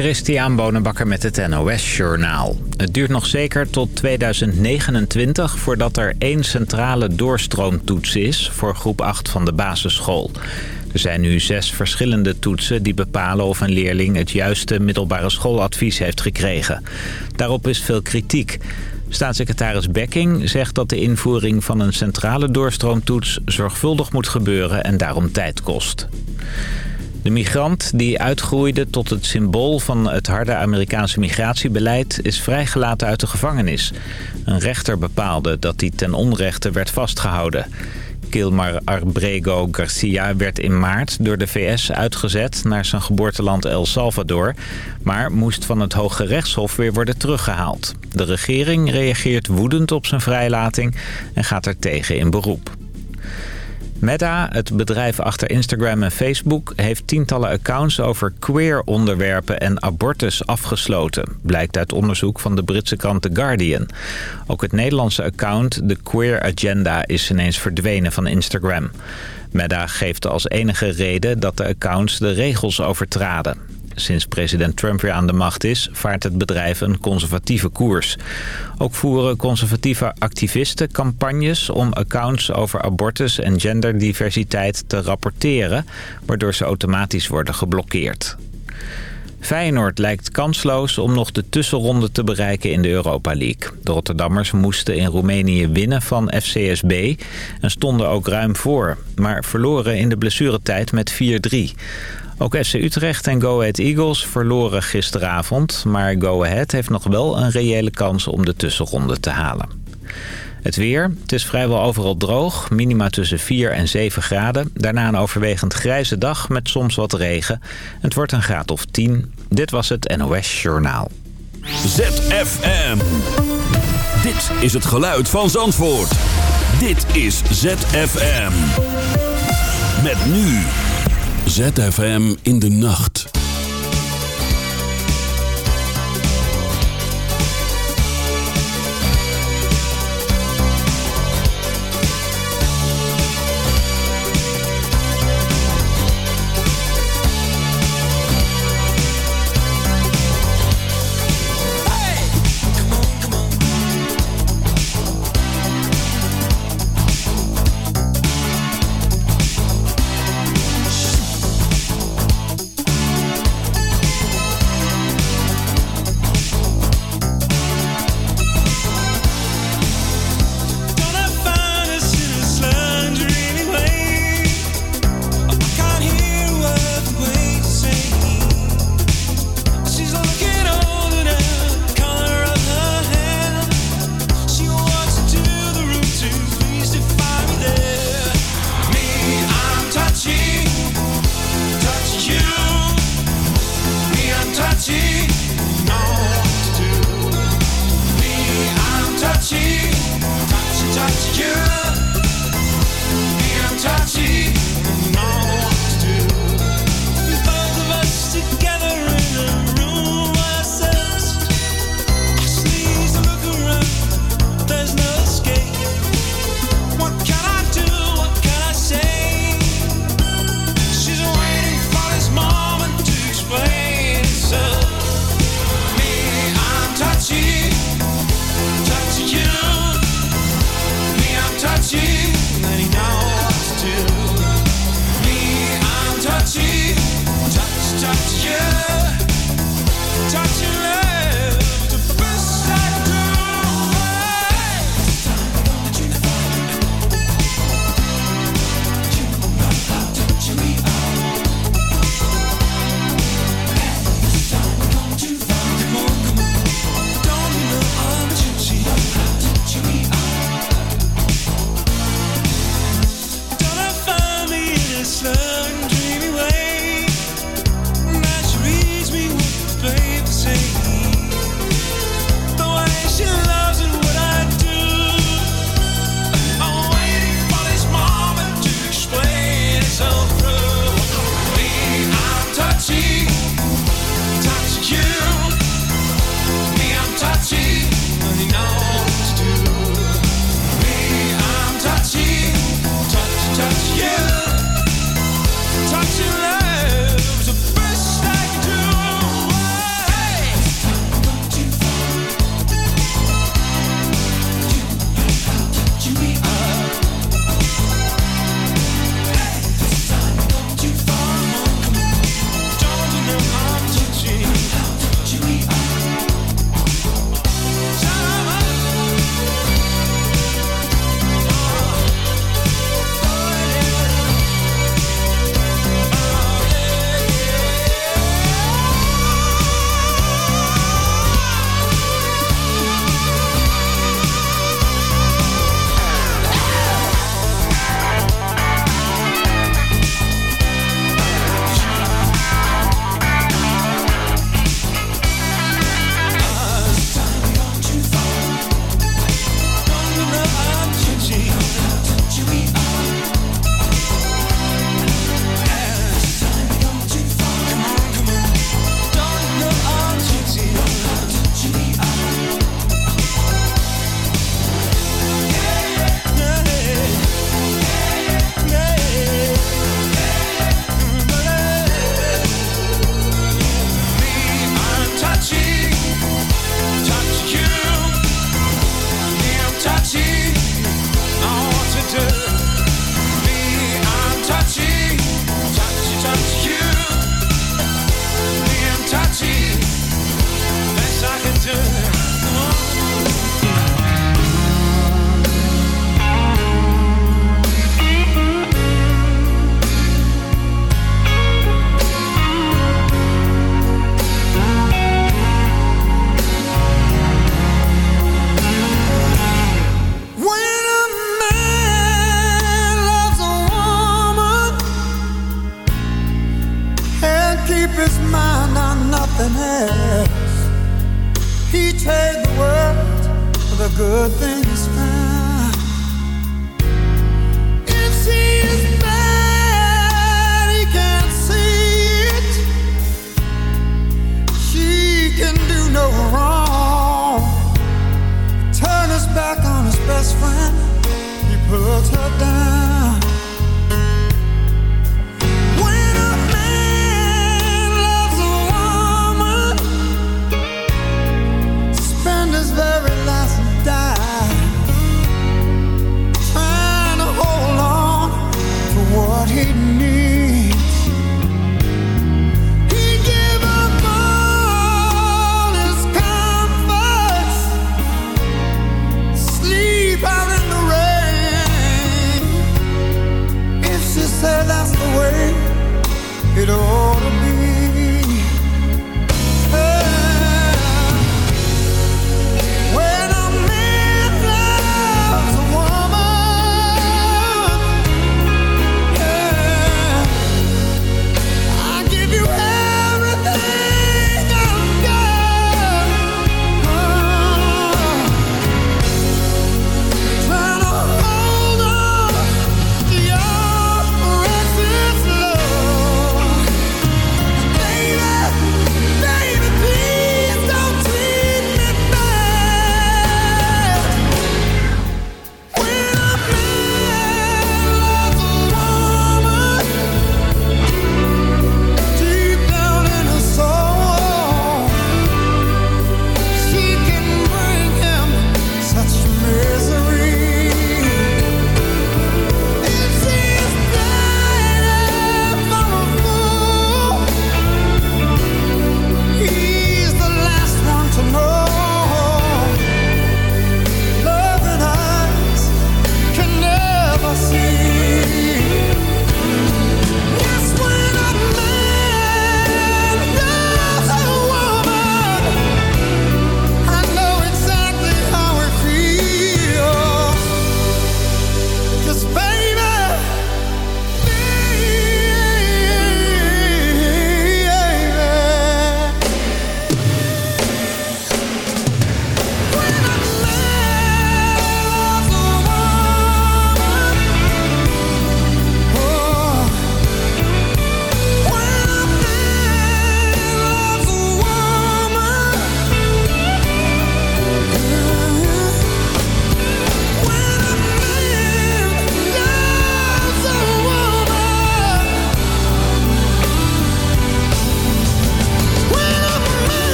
Christian Bonenbakker met het NOS Journaal. Het duurt nog zeker tot 2029 voordat er één centrale doorstroomtoets is... voor groep 8 van de basisschool. Er zijn nu zes verschillende toetsen die bepalen of een leerling... het juiste middelbare schooladvies heeft gekregen. Daarop is veel kritiek. Staatssecretaris Bekking zegt dat de invoering van een centrale doorstroomtoets... zorgvuldig moet gebeuren en daarom tijd kost. De migrant die uitgroeide tot het symbool van het harde Amerikaanse migratiebeleid is vrijgelaten uit de gevangenis. Een rechter bepaalde dat hij ten onrechte werd vastgehouden. Kilmar Arbrego Garcia werd in maart door de VS uitgezet naar zijn geboorteland El Salvador... maar moest van het Hoge Rechtshof weer worden teruggehaald. De regering reageert woedend op zijn vrijlating en gaat er tegen in beroep. Meta, het bedrijf achter Instagram en Facebook... heeft tientallen accounts over queer onderwerpen en abortus afgesloten. Blijkt uit onderzoek van de Britse krant The Guardian. Ook het Nederlandse account The Queer Agenda is ineens verdwenen van Instagram. Meta geeft als enige reden dat de accounts de regels overtraden. Sinds president Trump weer aan de macht is, vaart het bedrijf een conservatieve koers. Ook voeren conservatieve activisten campagnes om accounts over abortus en genderdiversiteit te rapporteren, waardoor ze automatisch worden geblokkeerd. Feyenoord lijkt kansloos om nog de tussenronde te bereiken in de Europa League. De Rotterdammers moesten in Roemenië winnen van FCSB en stonden ook ruim voor, maar verloren in de blessuretijd met 4-3. Ook FC Utrecht en Go Ahead Eagles verloren gisteravond... maar Go Ahead heeft nog wel een reële kans om de tussenronde te halen. Het weer. Het is vrijwel overal droog. Minima tussen 4 en 7 graden. Daarna een overwegend grijze dag met soms wat regen. Het wordt een graad of 10. Dit was het NOS Journaal. ZFM. Dit is het geluid van Zandvoort. Dit is ZFM. Met nu... ZFM in de nacht.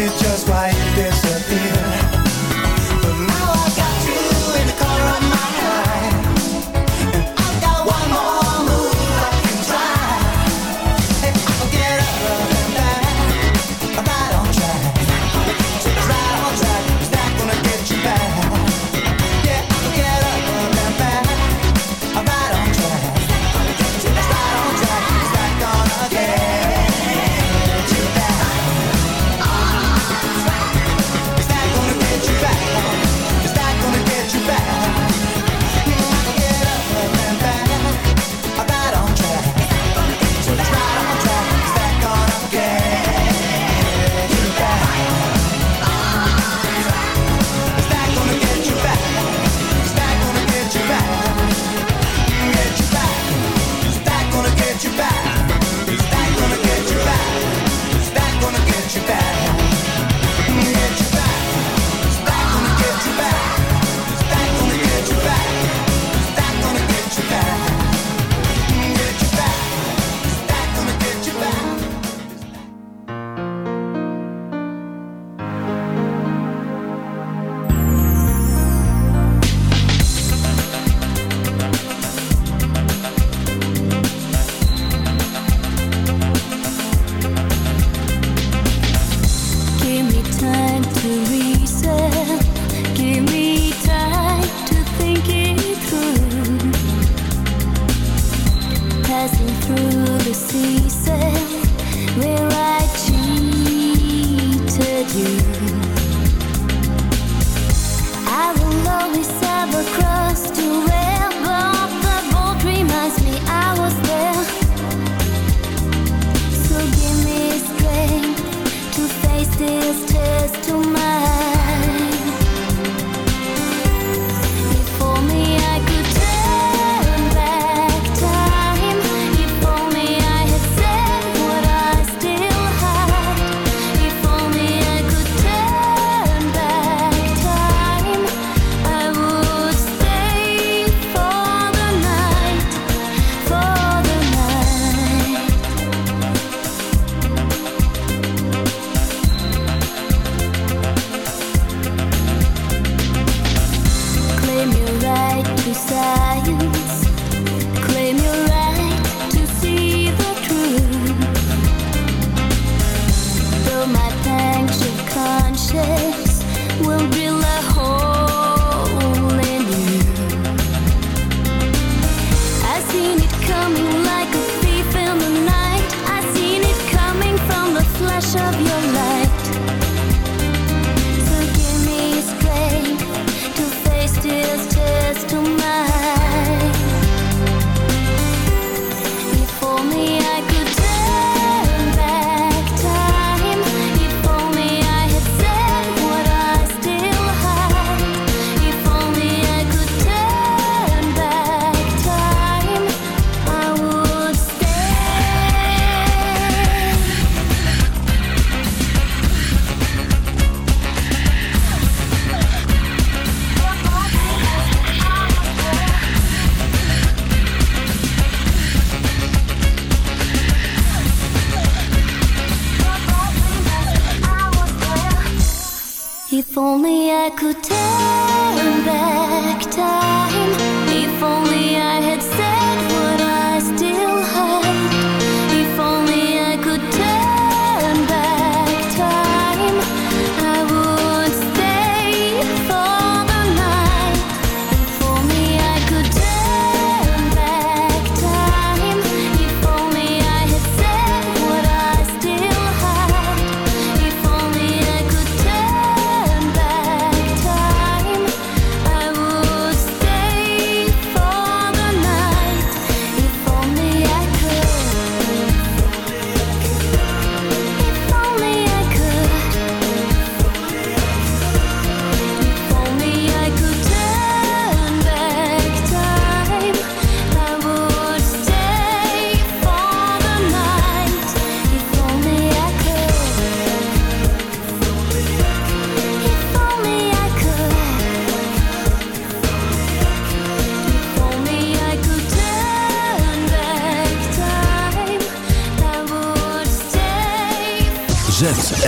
it just like this. only I could turn back time. If only.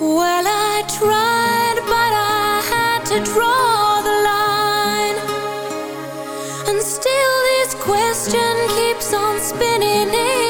Well, I tried, but I had to draw the line. And still, this question keeps on spinning in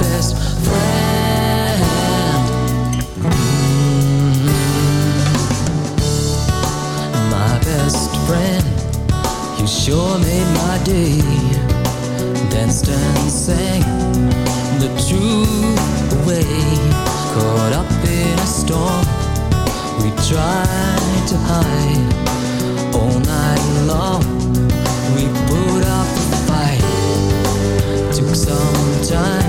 friend, you sure made my day. Danced and sang the truth away. Caught up in a storm, we tried to hide all night long. We put up a fight. Took some time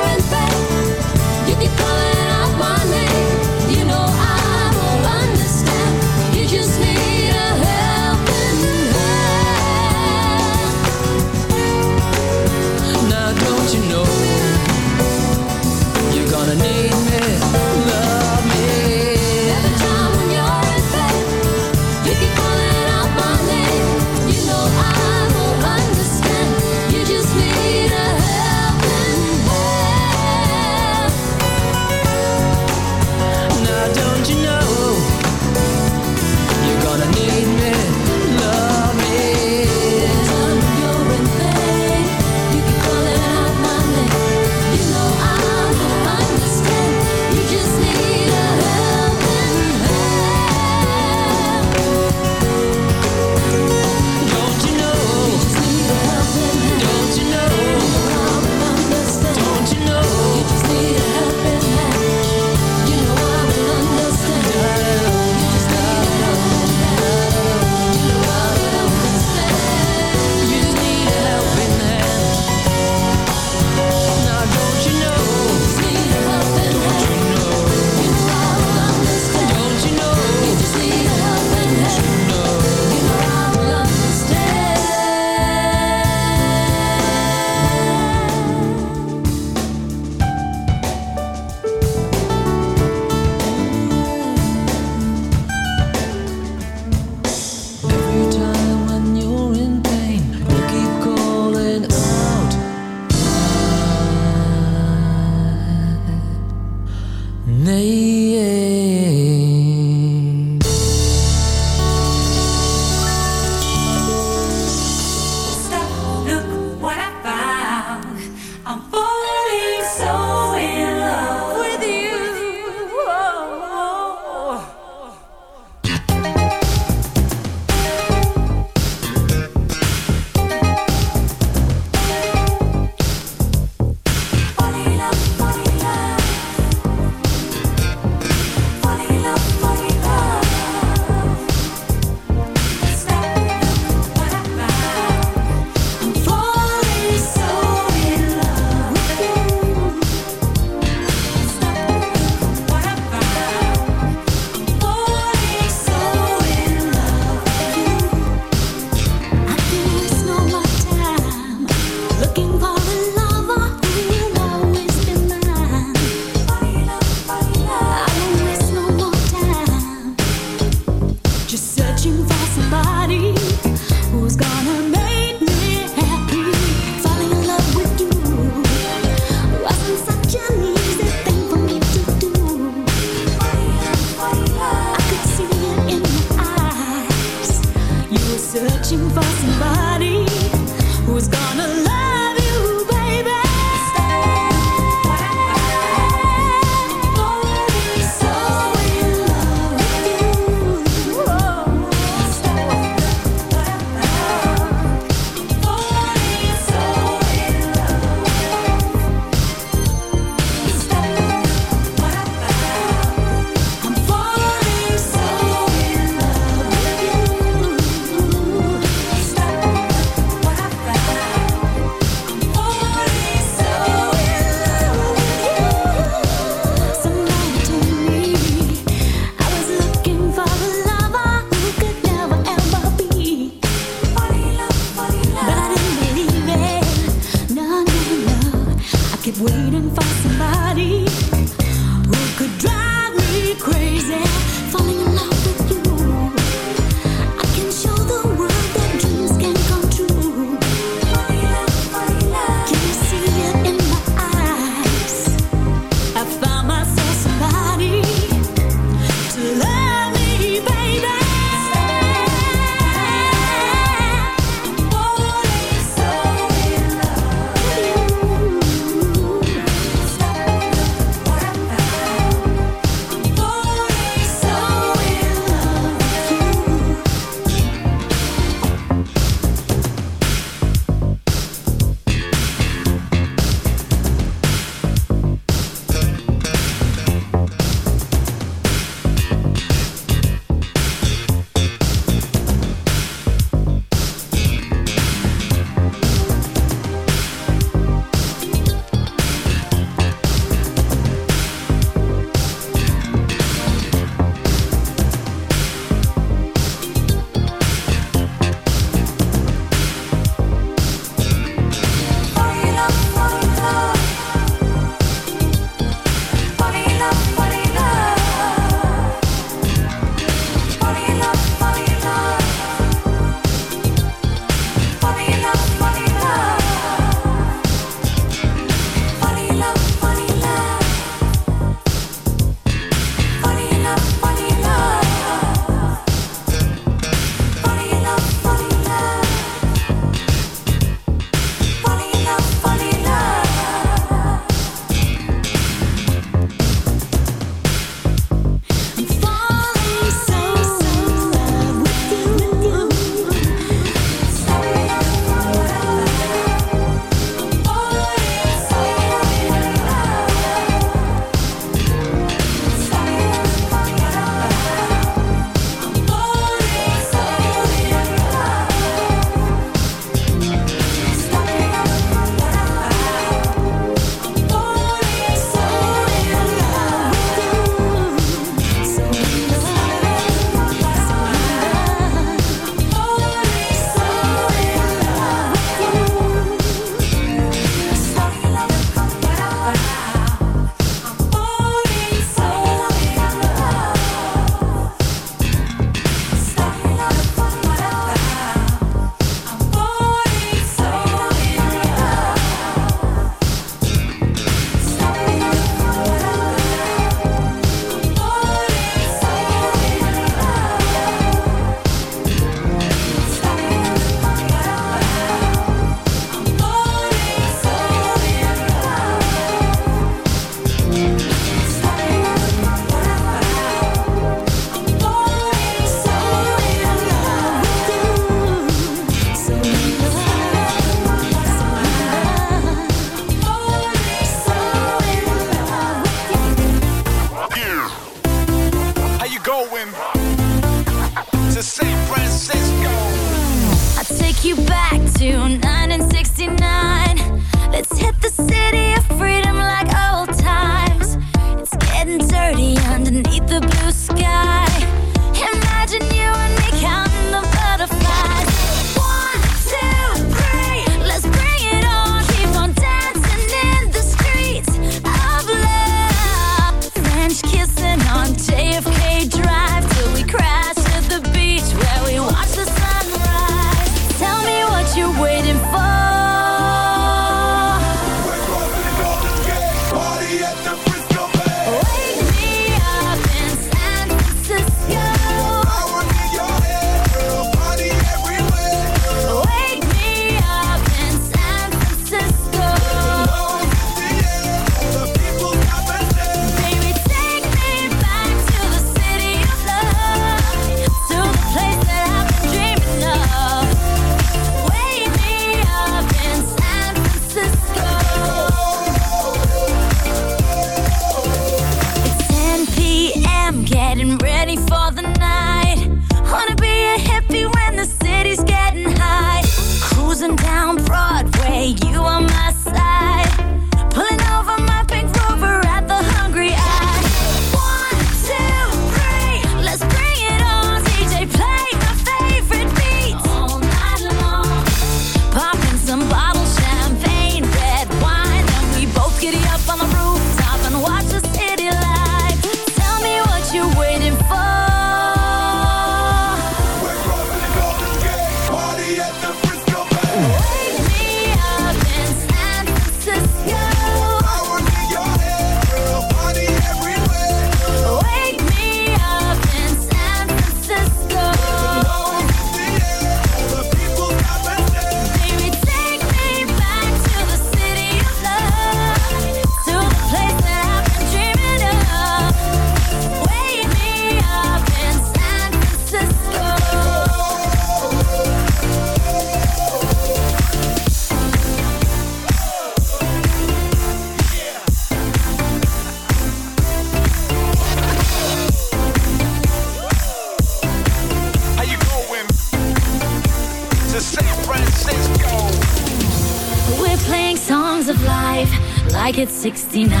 69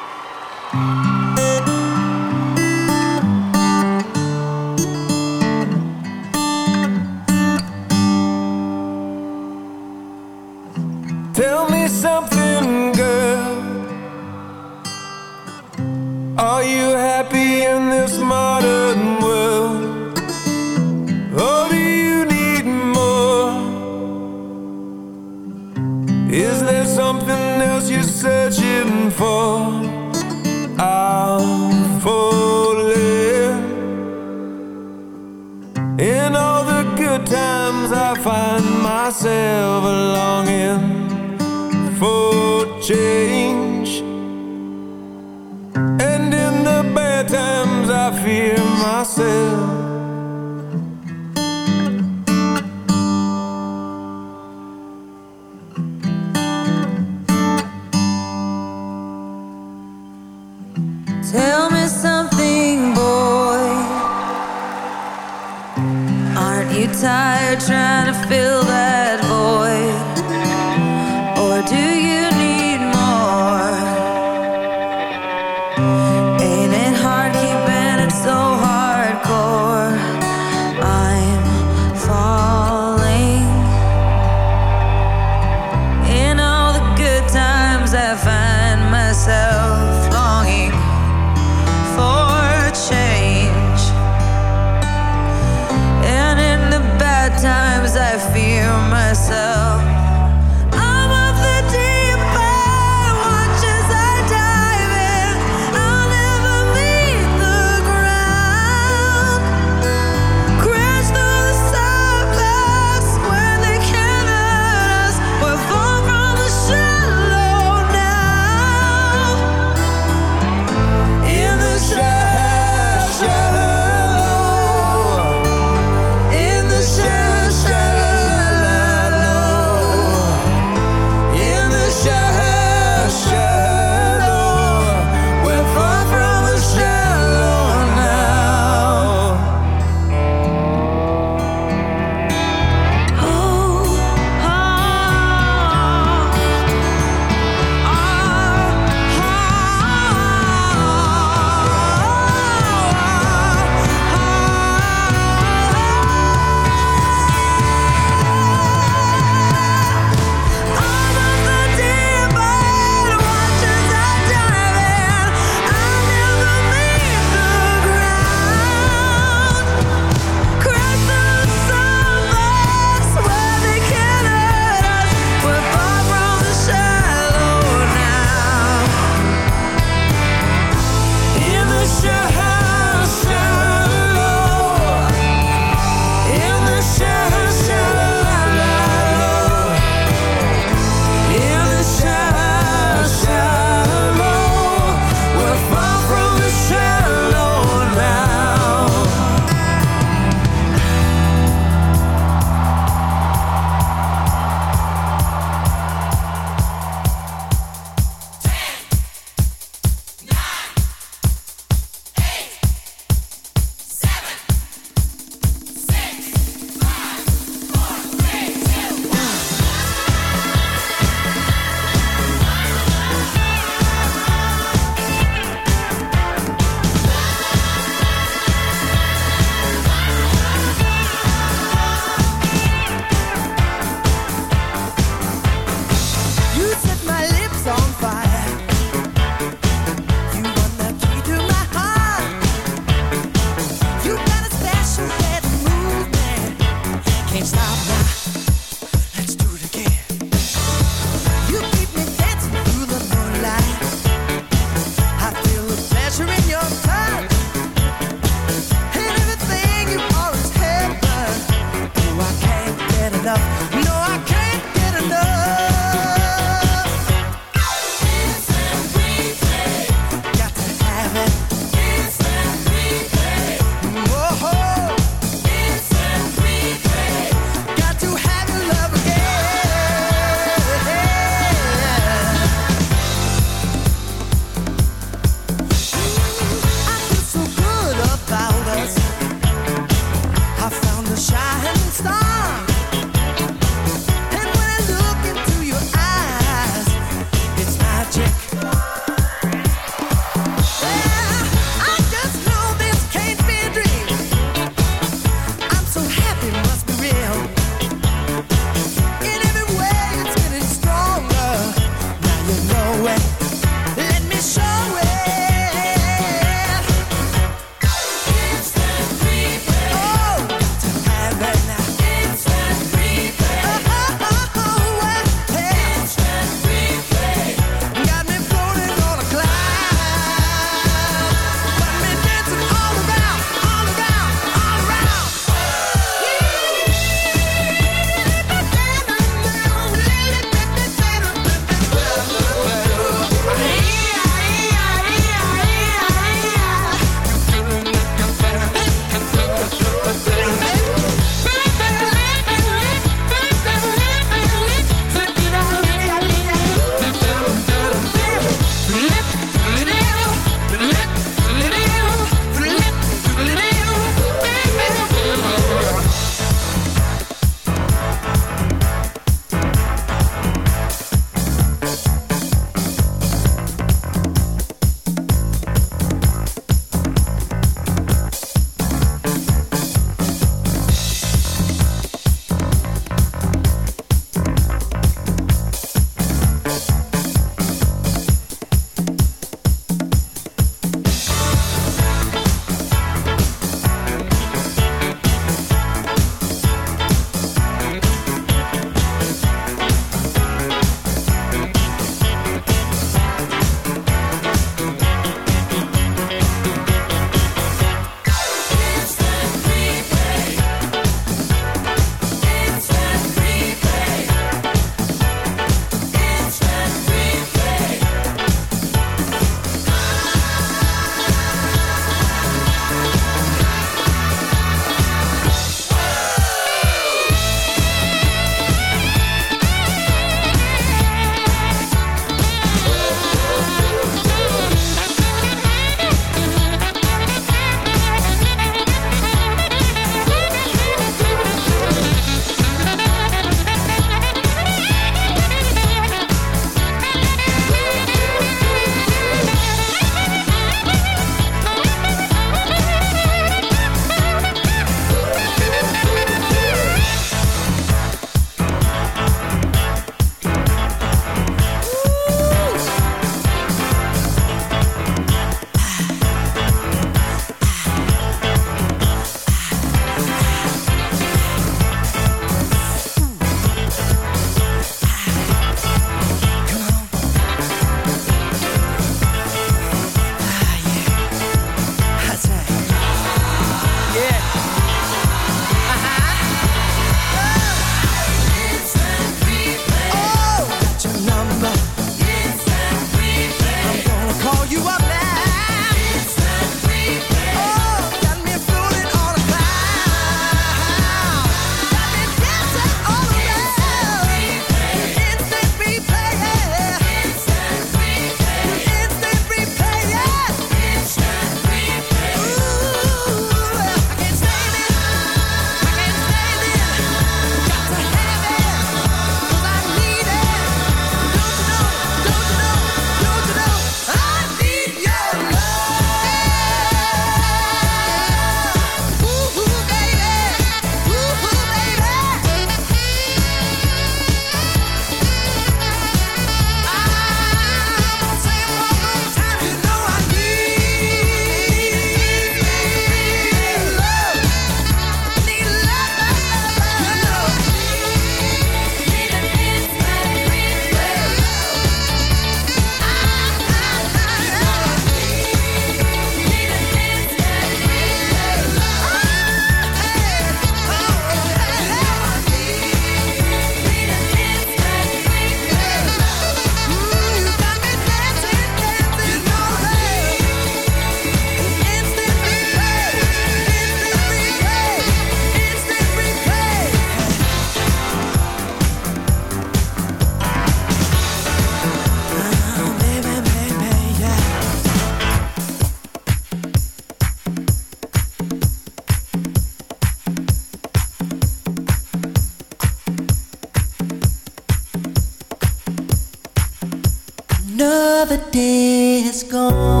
够。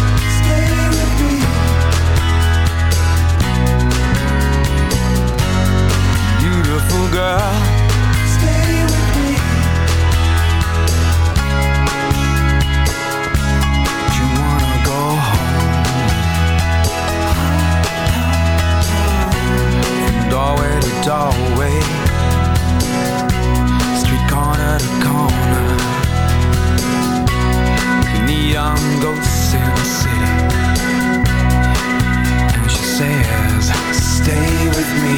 Beautiful girl Stay with me Do you wanna go home? From doorway to doorway. Street corner to corner. Neon ghosts in the city. And she says Stay with me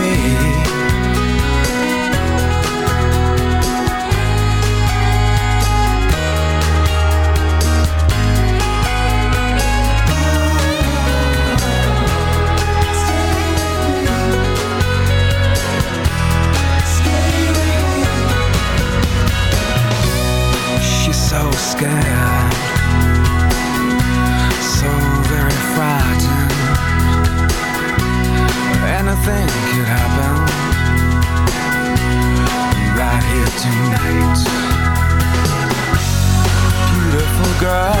so so very frightened. Right here tonight. Beautiful girl,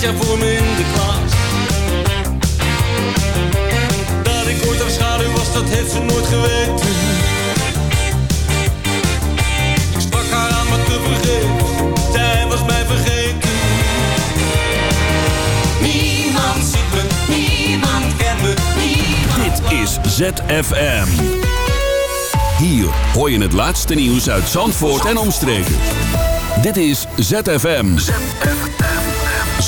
zes jaar voor me in de klas. Dat ik ooit haar schaduw was, dat heeft ze nooit geweten. Ik sprak haar aan, maar te vergeefs, zij was mij vergeten. Niemand ziet me, niemand kent me, niemand... Dit is ZFM. Hier hoor je het laatste nieuws uit Zandvoort en omstreken. Dit is ZFM.